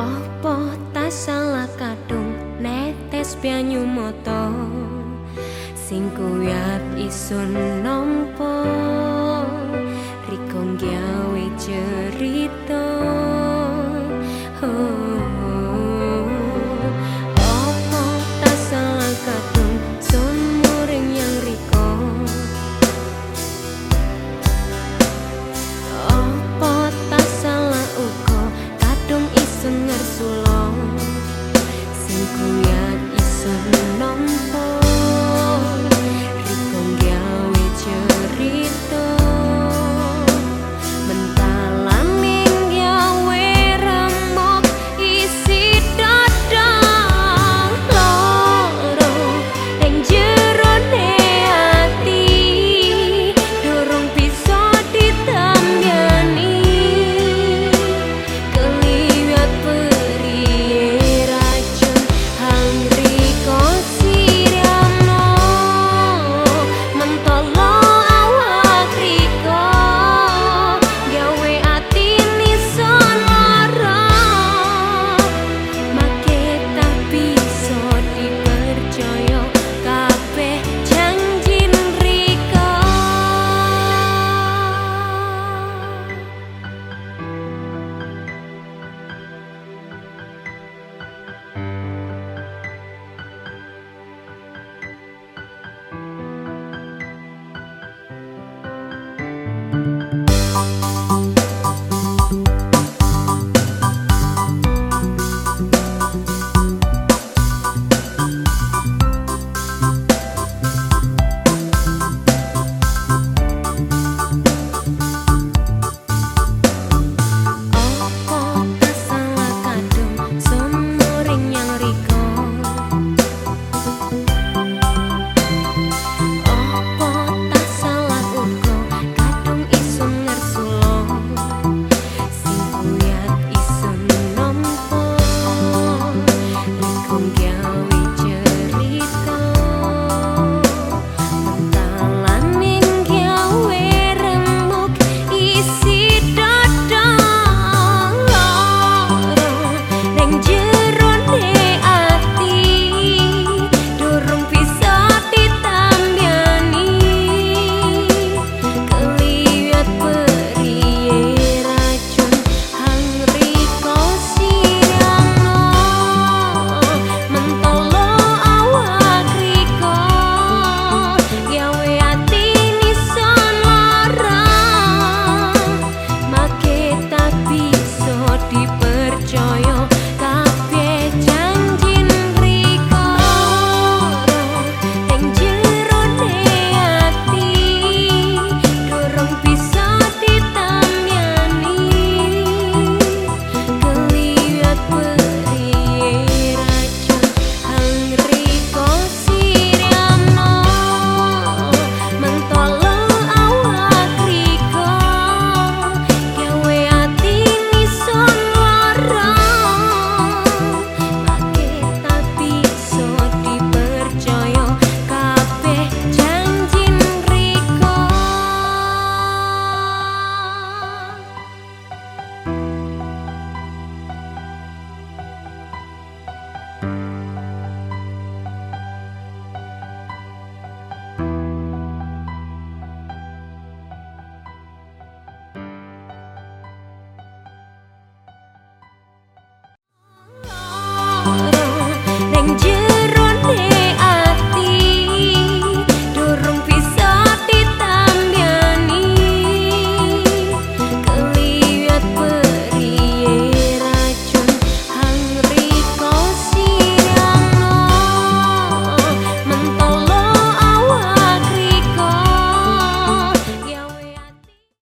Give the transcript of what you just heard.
Opo ta salah kadung netes pianyu moto Singku yap isun nompok gown.